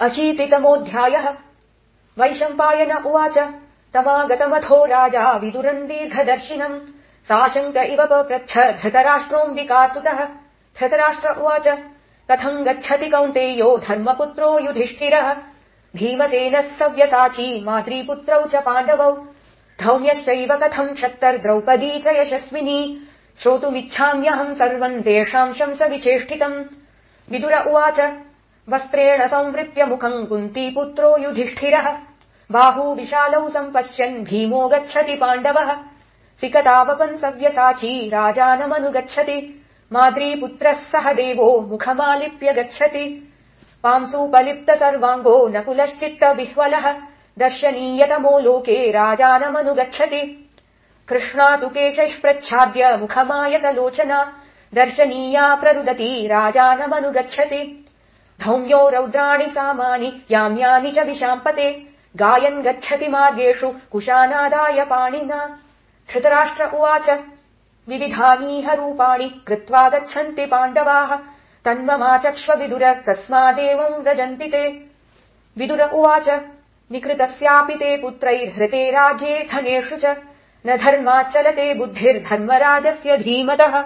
अशीतितमोऽध्यायः। वैशम्पायन उवाच तमागतमथो राजा विदुरन् दीर्घदर्शिनम्। साशङ्क इव पप्रच्छ धृतराष्ट्रोऽम्बिकासुतः। धृतराष्ट्र उवाच कथम् गच्छति कौन्तेयो धर्मपुत्रो युधिष्ठिरः? भीमसेनः सव्यसाची मातृपुत्रौ च पाण्डवौ। धौम्यश्चैव कथम् क्षत्तर्द्रौपदी च यशस्विनी। श्रोतुमिच्छाम्यहम् सर्वम् तेषाम् शंस विचेष्टितम्। विदुर उवाच वस्त्रेण संवृत्य मुखम् कुन्तीपुत्रो युधिष्ठिरः। बाहू विशालौ सम्पश्यन् भीमो गच्छति पाण्डवः। सिकतावपन् सव्यसाची राजानमनुगच्छति माद्रीपुत्रः सह देवो मुखमालिप्य गच्छति। पांसूपलिप्त सर्वाङ्गो नकुलश्चित्त विह्वलः। दर्शनीयतमो लोके राजानमनुगच्छति कृष्णा तु केशैः प्रच्छाद्य मुखमायतलोचना। दर्शनीया प्ररुदती राजानमनुगच्छति धौम्यो रौद्राणि सामानि याम्यानि च विशाम्पते गायन् गच्छति मार्गेषु कुशानादाय पाणिना। धृतराष्ट्र उवाच विविधानीह रूपाणि कृत्वा गच्छन्ति पाण्डवाः। तन्ममाचक्ष्व विदुर तस्मादेवम् व्रजन्ति ते। विदुर उवाच निकृतस्यापि ते पुत्रैर्हृते राज्ये धनेषु च। न धर्माच्चलते बुद्धिर्धर्मराजस्य धीमतः